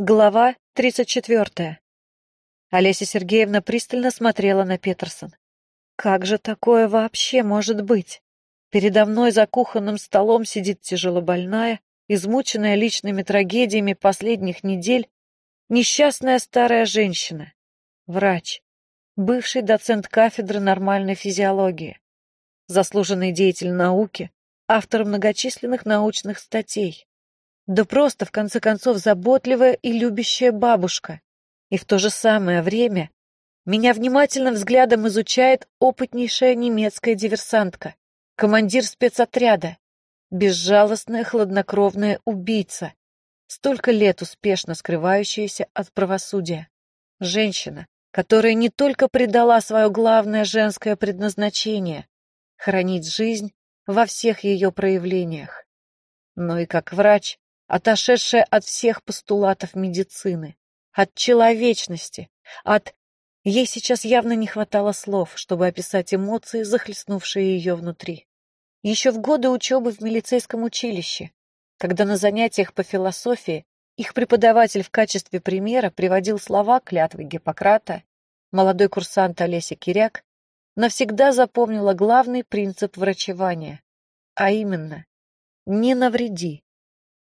Глава 34. Олеся Сергеевна пристально смотрела на Петерсон. Как же такое вообще может быть? Передо мной за кухонным столом сидит тяжелобольная, измученная личными трагедиями последних недель, несчастная старая женщина, врач, бывший доцент кафедры нормальной физиологии, заслуженный деятель науки, автор многочисленных научных статей. Да просто, в конце концов, заботливая и любящая бабушка. И в то же самое время меня внимательным взглядом изучает опытнейшая немецкая диверсантка, командир спецотряда, безжалостная хладнокровная убийца, столько лет успешно скрывающаяся от правосудия. Женщина, которая не только предала свое главное женское предназначение — хранить жизнь во всех ее проявлениях, но и как врач отошедшая от всех постулатов медицины, от человечности, от... Ей сейчас явно не хватало слов, чтобы описать эмоции, захлестнувшие ее внутри. Еще в годы учебы в милицейском училище, когда на занятиях по философии их преподаватель в качестве примера приводил слова клятвы Гиппократа, молодой курсант Олеся Киряк навсегда запомнила главный принцип врачевания, а именно «не навреди,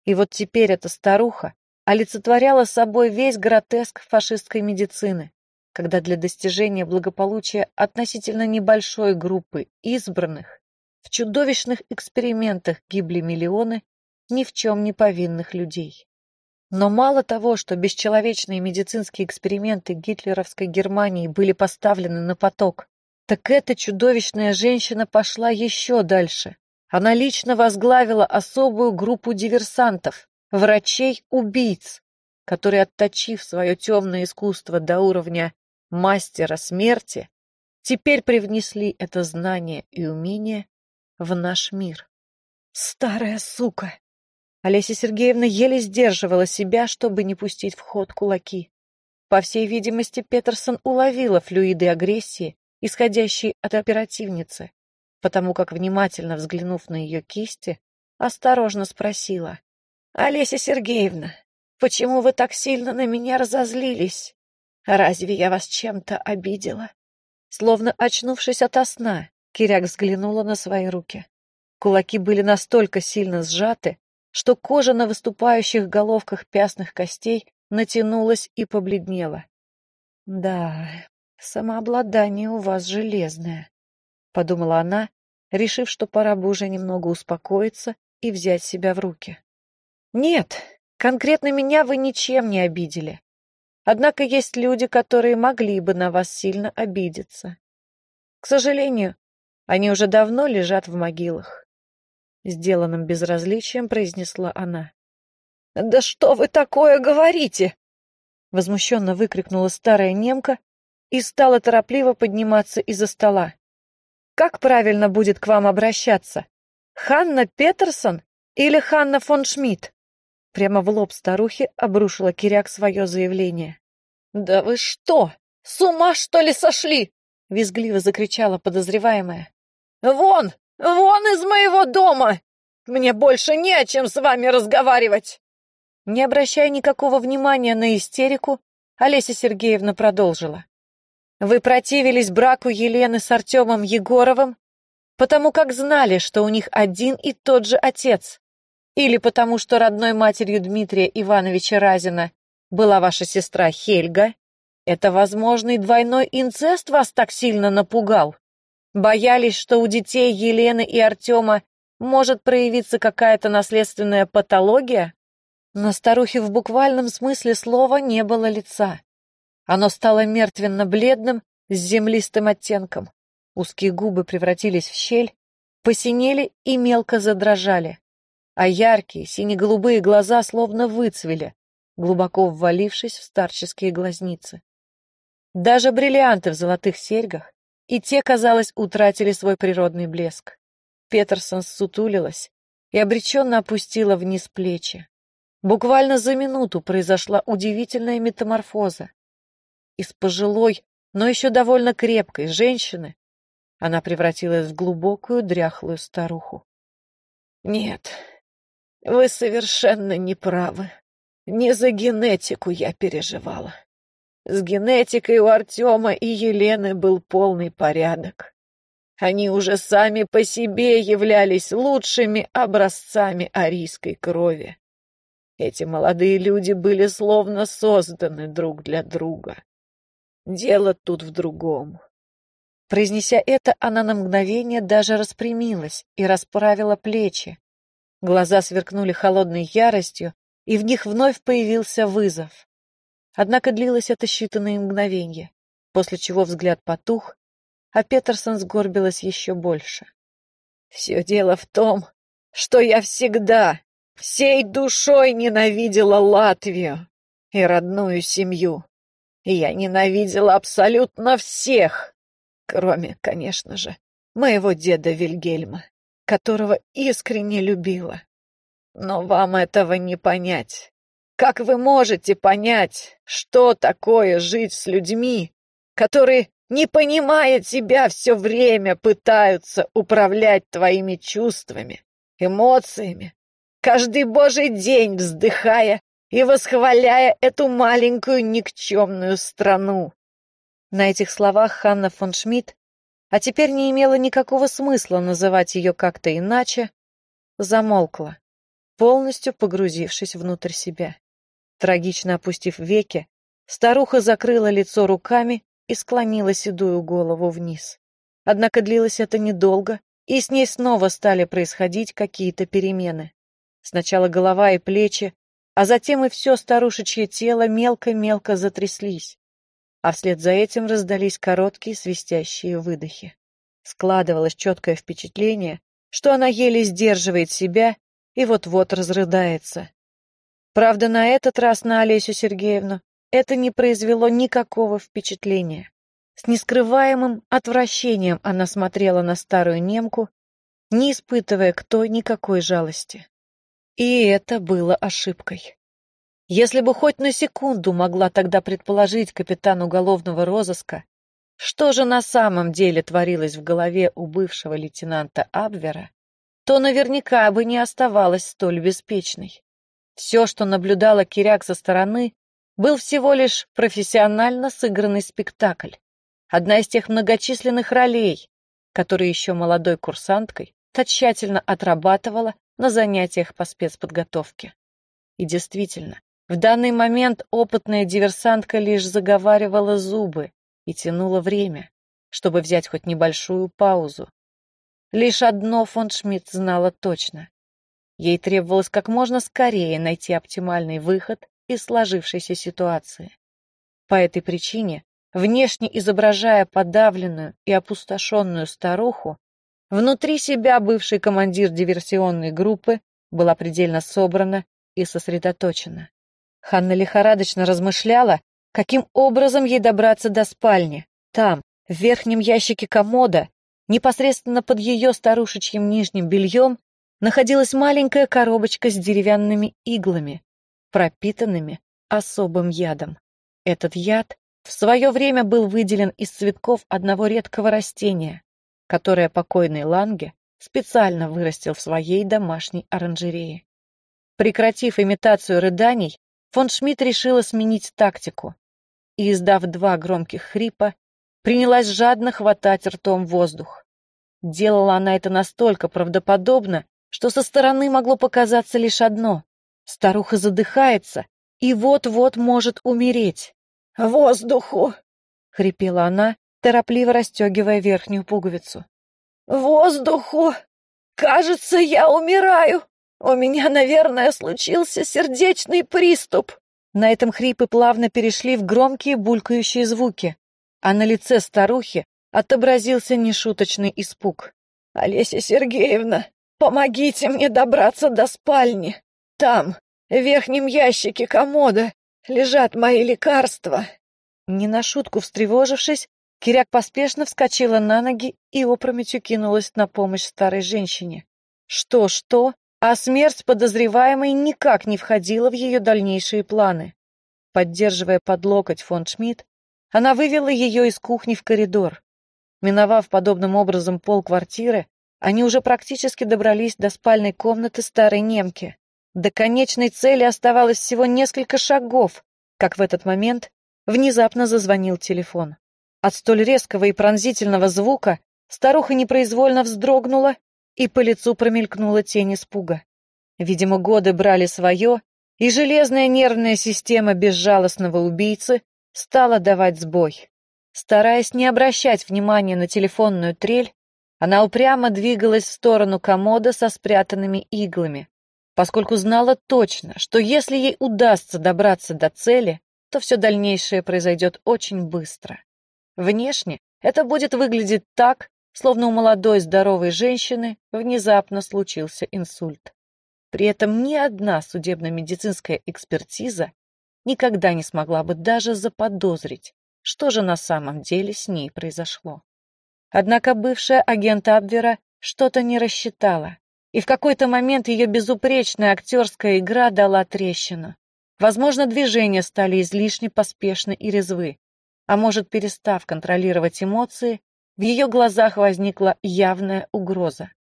и вот теперь эта старуха олицетворяла собой весь гротеск фашистской медицины, когда для достижения благополучия относительно небольшой группы избранных в чудовищных экспериментах гибли миллионы ни в чем не повинных людей. Но мало того, что бесчеловечные медицинские эксперименты гитлеровской Германии были поставлены на поток, так эта чудовищная женщина пошла еще дальше она лично возглавила особую группу диверсантов, врачей-убийц, которые, отточив свое темное искусство до уровня мастера смерти, теперь привнесли это знание и умение в наш мир. Старая сука! Олеся Сергеевна еле сдерживала себя, чтобы не пустить в ход кулаки. По всей видимости, Петерсон уловила флюиды агрессии, исходящие от оперативницы, потому как, внимательно взглянув на ее кисти, осторожно спросила. «Олеся Сергеевна, почему вы так сильно на меня разозлились? Разве я вас чем-то обидела?» Словно очнувшись ото сна, Киряк взглянула на свои руки. Кулаки были настолько сильно сжаты, что кожа на выступающих головках пястных костей натянулась и побледнела. «Да, самообладание у вас железное», — подумала она, решив, что пора бы уже немного успокоиться и взять себя в руки. «Нет, конкретно меня вы ничем не обидели. Однако есть люди, которые могли бы на вас сильно обидеться. К сожалению, они уже давно лежат в могилах». Сделанным безразличием произнесла она. «Да что вы такое говорите?» Возмущенно выкрикнула старая немка и стала торопливо подниматься из-за стола. Как правильно будет к вам обращаться? Ханна Петерсон или Ханна фон Шмидт? Прямо в лоб старухи обрушила Киряк свое заявление. «Да вы что, с ума что ли сошли?» — визгливо закричала подозреваемая. «Вон, вон из моего дома! Мне больше не о чем с вами разговаривать!» Не обращая никакого внимания на истерику, Олеся Сергеевна продолжила. Вы противились браку Елены с Артемом Егоровым, потому как знали, что у них один и тот же отец, или потому что родной матерью Дмитрия Ивановича Разина была ваша сестра Хельга? Это возможный двойной инцест вас так сильно напугал? Боялись, что у детей Елены и Артема может проявиться какая-то наследственная патология? На старухе в буквальном смысле слова не было лица. Оно стало мертвенно-бледным, с землистым оттенком. Узкие губы превратились в щель, посинели и мелко задрожали, а яркие сине-голубые глаза словно выцвели, глубоко ввалившись в старческие глазницы. Даже бриллианты в золотых серьгах и те, казалось, утратили свой природный блеск. Петерсон сутулилась и обреченно опустила вниз плечи. Буквально за минуту произошла удивительная метаморфоза. Из пожилой, но еще довольно крепкой женщины она превратилась в глубокую дряхлую старуху. «Нет, вы совершенно не правы», Не за генетику я переживала. С генетикой у Артема и Елены был полный порядок. Они уже сами по себе являлись лучшими образцами арийской крови. Эти молодые люди были словно созданы друг для друга. Дело тут в другом. Произнеся это, она на мгновение даже распрямилась и расправила плечи. Глаза сверкнули холодной яростью, и в них вновь появился вызов. Однако длилось это считанные мгновения, после чего взгляд потух, а Петерсон сгорбилась еще больше. «Все дело в том, что я всегда, всей душой ненавидела Латвию и родную семью. Я ненавидела абсолютно всех, кроме, конечно же, моего деда Вильгельма, которого искренне любила. Но вам этого не понять. Как вы можете понять, что такое жить с людьми, которые, не понимая тебя, все время пытаются управлять твоими чувствами, эмоциями, каждый божий день вздыхая и восхваляя эту маленькую никчемную страну? На этих словах Ханна фон Шмидт, а теперь не имело никакого смысла называть ее как-то иначе, замолкла, полностью погрузившись внутрь себя. Трагично опустив веки, старуха закрыла лицо руками и склонила седую голову вниз. Однако длилось это недолго, и с ней снова стали происходить какие-то перемены. Сначала голова и плечи, а затем и все старушечье тело мелко-мелко затряслись, а вслед за этим раздались короткие свистящие выдохи. Складывалось четкое впечатление, что она еле сдерживает себя и вот-вот разрыдается. Правда, на этот раз на Олесю Сергеевну это не произвело никакого впечатления. С нескрываемым отвращением она смотрела на старую немку, не испытывая к той никакой жалости. И это было ошибкой. Если бы хоть на секунду могла тогда предположить капитан уголовного розыска, что же на самом деле творилось в голове у бывшего лейтенанта Абвера, то наверняка бы не оставалась столь беспечной. Все, что наблюдала Киряк со стороны, был всего лишь профессионально сыгранный спектакль. Одна из тех многочисленных ролей, которые еще молодой курсанткой та тщательно отрабатывала на занятиях по спецподготовке. И действительно, в данный момент опытная диверсантка лишь заговаривала зубы и тянула время, чтобы взять хоть небольшую паузу. Лишь одно фон Шмидт знала точно. Ей требовалось как можно скорее найти оптимальный выход из сложившейся ситуации. По этой причине, внешне изображая подавленную и опустошенную старуху, внутри себя бывший командир диверсионной группы была предельно собрана и сосредоточена. Ханна лихорадочно размышляла, каким образом ей добраться до спальни. Там, в верхнем ящике комода, непосредственно под ее старушечьим нижним бельем, находилась маленькая коробочка с деревянными иглами, пропитанными особым ядом. Этот яд в свое время был выделен из цветков одного редкого растения, которое покойный Ланге специально вырастил в своей домашней оранжерее. Прекратив имитацию рыданий, фон Шмидт решила сменить тактику и, издав два громких хрипа, принялась жадно хватать ртом воздух. Делала она это настолько правдоподобно, что со стороны могло показаться лишь одно. Старуха задыхается и вот-вот может умереть. «Воздуху!» — хрипела она, торопливо расстегивая верхнюю пуговицу. «Воздуху! Кажется, я умираю! У меня, наверное, случился сердечный приступ!» На этом хрипы плавно перешли в громкие булькающие звуки, а на лице старухи отобразился нешуточный испуг. «Олеся Сергеевна, Помогите мне добраться до спальни. Там, в верхнем ящике комода, лежат мои лекарства. Не на шутку встревожившись, Киряк поспешно вскочила на ноги и опрометью кинулась на помощь старой женщине. Что-что, а смерть подозреваемой никак не входила в ее дальнейшие планы. Поддерживая под локоть фон Шмидт, она вывела ее из кухни в коридор. Миновав подобным образом пол квартиры, они уже практически добрались до спальной комнаты старой немки. До конечной цели оставалось всего несколько шагов, как в этот момент внезапно зазвонил телефон. От столь резкого и пронзительного звука старуха непроизвольно вздрогнула, и по лицу промелькнула тень испуга. Видимо, годы брали свое, и железная нервная система безжалостного убийцы стала давать сбой. Стараясь не обращать внимания на телефонную трель, она упрямо двигалась в сторону комода со спрятанными иглами, поскольку знала точно, что если ей удастся добраться до цели, то все дальнейшее произойдет очень быстро. Внешне это будет выглядеть так, словно у молодой здоровой женщины внезапно случился инсульт. При этом ни одна судебно-медицинская экспертиза никогда не смогла бы даже заподозрить, что же на самом деле с ней произошло. Однако бывшая агент Абвера что-то не рассчитала, и в какой-то момент ее безупречная актерская игра дала трещину. Возможно, движения стали излишне поспешны и резвы, а может, перестав контролировать эмоции, в ее глазах возникла явная угроза.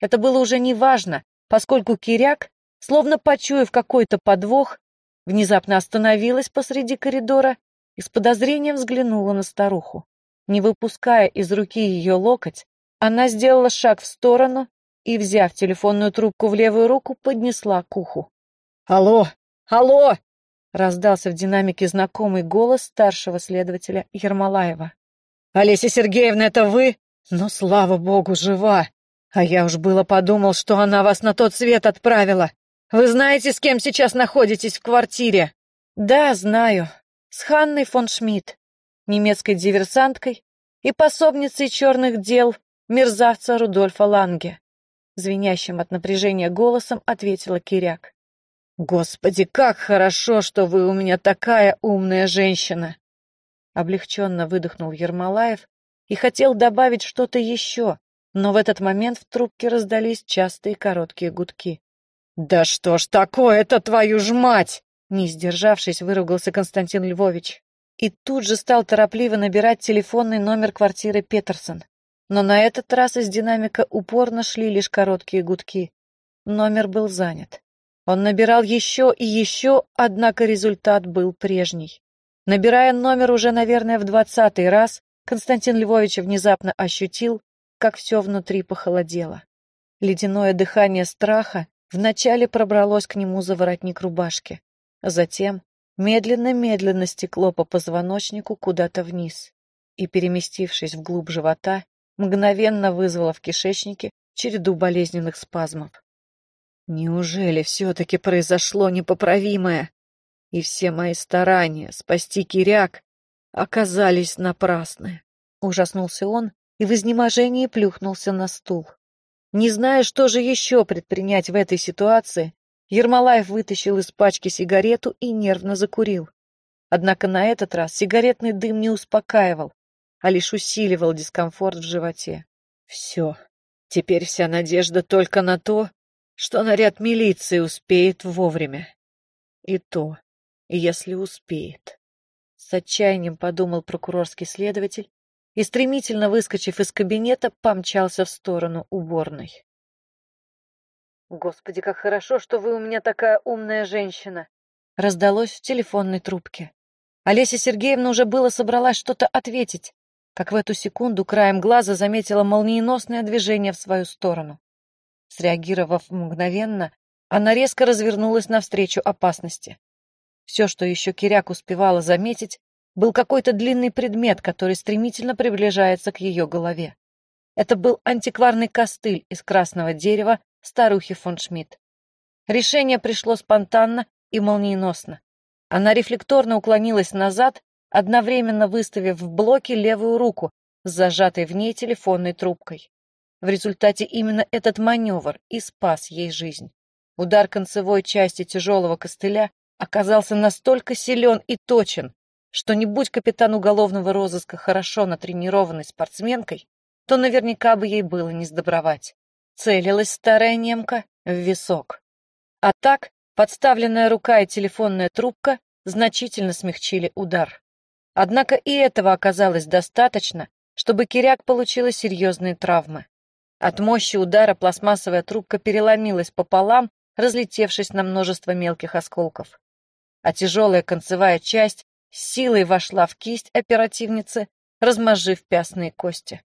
Это было уже не важно, поскольку Киряк, словно почуяв какой-то подвох, внезапно остановилась посреди коридора и с подозрением взглянула на старуху. Не выпуская из руки ее локоть, она сделала шаг в сторону и, взяв телефонную трубку в левую руку, поднесла к уху. «Алло! Алло!» — раздался в динамике знакомый голос старшего следователя Ермолаева. «Олеся Сергеевна, это вы? Ну, слава богу, жива! А я уж было подумал, что она вас на тот свет отправила. Вы знаете, с кем сейчас находитесь в квартире?» «Да, знаю. С Ханной фон Шмидт, немецкой диверсанткой и пособницей черных дел мерзавца Рудольфа Ланге», звенящим от напряжения голосом ответила Киряк. «Господи, как хорошо, что вы у меня такая умная женщина!» Облегченно выдохнул Ермолаев и хотел добавить что-то еще, но в этот момент в трубке раздались частые короткие гудки. «Да что ж такое-то, твою ж мать!» Не сдержавшись, выругался Константин Львович. И тут же стал торопливо набирать телефонный номер квартиры Петерсон. Но на этот раз из динамика упорно шли лишь короткие гудки. Номер был занят. Он набирал еще и еще, однако результат был прежний. Набирая номер уже, наверное, в двадцатый раз, Константин Львович внезапно ощутил, как все внутри похолодело. Ледяное дыхание страха вначале пробралось к нему за воротник рубашки, затем медленно-медленно стекло по позвоночнику куда-то вниз и, переместившись вглубь живота, мгновенно вызвало в кишечнике череду болезненных спазмов. Неужели все-таки произошло непоправимое, и все мои старания спасти Киряк оказались напрасны? Ужаснулся он и в изнеможении плюхнулся на стул. Не зная, что же еще предпринять в этой ситуации, Ермолаев вытащил из пачки сигарету и нервно закурил. Однако на этот раз сигаретный дым не успокаивал, а лишь усиливал дискомфорт в животе. Все. Теперь вся надежда только на то, что наряд милиции успеет вовремя. И то, если успеет. С отчаянием подумал прокурорский следователь и, стремительно выскочив из кабинета, помчался в сторону уборной. «Господи, как хорошо, что вы у меня такая умная женщина!» Раздалось в телефонной трубке. Олеся Сергеевна уже было собралась что-то ответить, как в эту секунду краем глаза заметила молниеносное движение в свою сторону. Среагировав мгновенно, она резко развернулась навстречу опасности. Все, что еще Киряк успевала заметить, был какой-то длинный предмет, который стремительно приближается к ее голове. Это был антикварный костыль из красного дерева старухи фон Шмидт. Решение пришло спонтанно и молниеносно. Она рефлекторно уклонилась назад, одновременно выставив в блоке левую руку с зажатой в ней телефонной трубкой. В результате именно этот маневр и спас ей жизнь. Удар концевой части тяжелого костыля оказался настолько силен и точен, что не будь капитан уголовного розыска хорошо натренированной спортсменкой, то наверняка бы ей было не сдобровать. Целилась старая немка в висок. А так, подставленная рука и телефонная трубка значительно смягчили удар. Однако и этого оказалось достаточно, чтобы Киряк получила серьезные травмы. От мощи удара пластмассовая трубка переломилась пополам, разлетевшись на множество мелких осколков. А тяжелая концевая часть силой вошла в кисть оперативницы, размозжив пястные кости.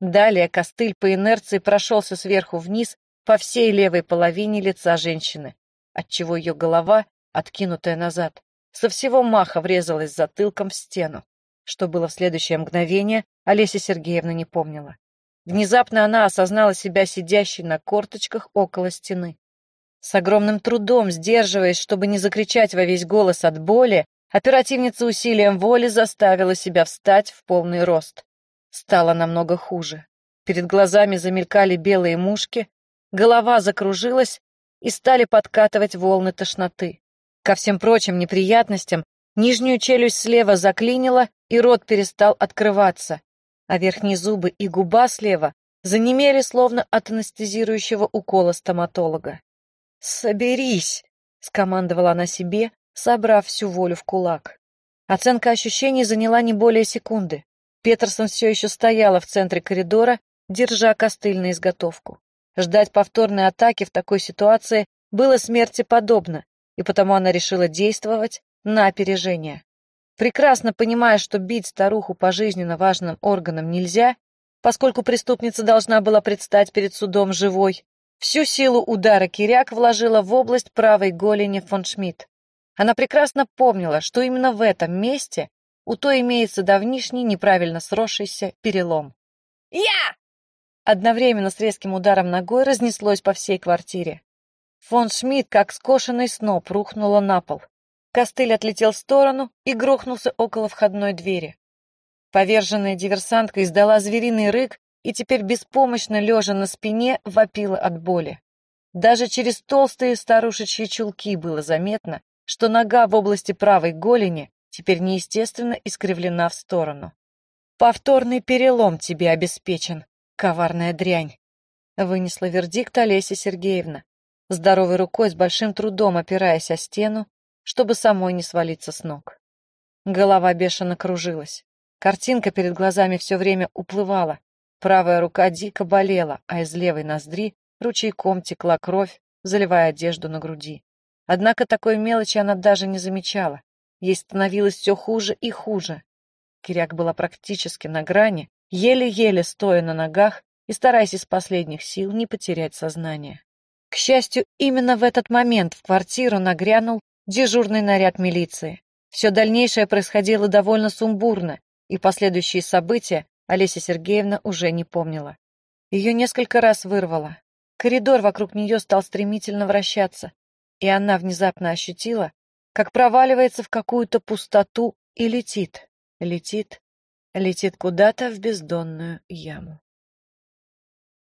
Далее костыль по инерции прошелся сверху вниз по всей левой половине лица женщины, отчего ее голова, откинутая назад, со всего маха врезалась затылком в стену. Что было в следующее мгновение, Олеся Сергеевна не помнила. Внезапно она осознала себя сидящей на корточках около стены. С огромным трудом, сдерживаясь, чтобы не закричать во весь голос от боли, оперативница усилием воли заставила себя встать в полный рост. Стало намного хуже. Перед глазами замелькали белые мушки, голова закружилась и стали подкатывать волны тошноты. Ко всем прочим неприятностям нижнюю челюсть слева заклинила, и рот перестал открываться, а верхние зубы и губа слева занемели словно от анестезирующего укола стоматолога. «Соберись!» — скомандовала она себе, собрав всю волю в кулак. Оценка ощущений заняла не более секунды. Петерсон все еще стояла в центре коридора, держа костыль на изготовку. Ждать повторной атаки в такой ситуации было смерти подобно, и потому она решила действовать на опережение. Прекрасно понимая, что бить старуху по жизненно важным органам нельзя, поскольку преступница должна была предстать перед судом живой, всю силу удара Киряк вложила в область правой голени фон Шмидт. Она прекрасно помнила, что именно в этом месте у той имеется давнишний неправильно сросшийся перелом. «Я!» Одновременно с резким ударом ногой разнеслось по всей квартире. Фон Шмидт, как скошенный сноп, рухнула на пол. Костыль отлетел в сторону и грохнулся около входной двери. Поверженная диверсантка издала звериный рык и теперь беспомощно лежа на спине вопила от боли. Даже через толстые старушечьи чулки было заметно, что нога в области правой голени теперь неестественно искривлена в сторону. «Повторный перелом тебе обеспечен, коварная дрянь», — вынесла вердикт Олеся Сергеевна, здоровой рукой с большим трудом опираясь о стену чтобы самой не свалиться с ног. Голова бешено кружилась. Картинка перед глазами все время уплывала. Правая рука дико болела, а из левой ноздри ручейком текла кровь, заливая одежду на груди. Однако такой мелочи она даже не замечала. Ей становилось все хуже и хуже. Киряк была практически на грани, еле-еле стоя на ногах и стараясь из последних сил не потерять сознание. К счастью, именно в этот момент в квартиру нагрянул дежурный наряд милиции. Все дальнейшее происходило довольно сумбурно, и последующие события Олеся Сергеевна уже не помнила. Ее несколько раз вырвало. Коридор вокруг нее стал стремительно вращаться, и она внезапно ощутила, как проваливается в какую-то пустоту и летит, летит, летит куда-то в бездонную яму.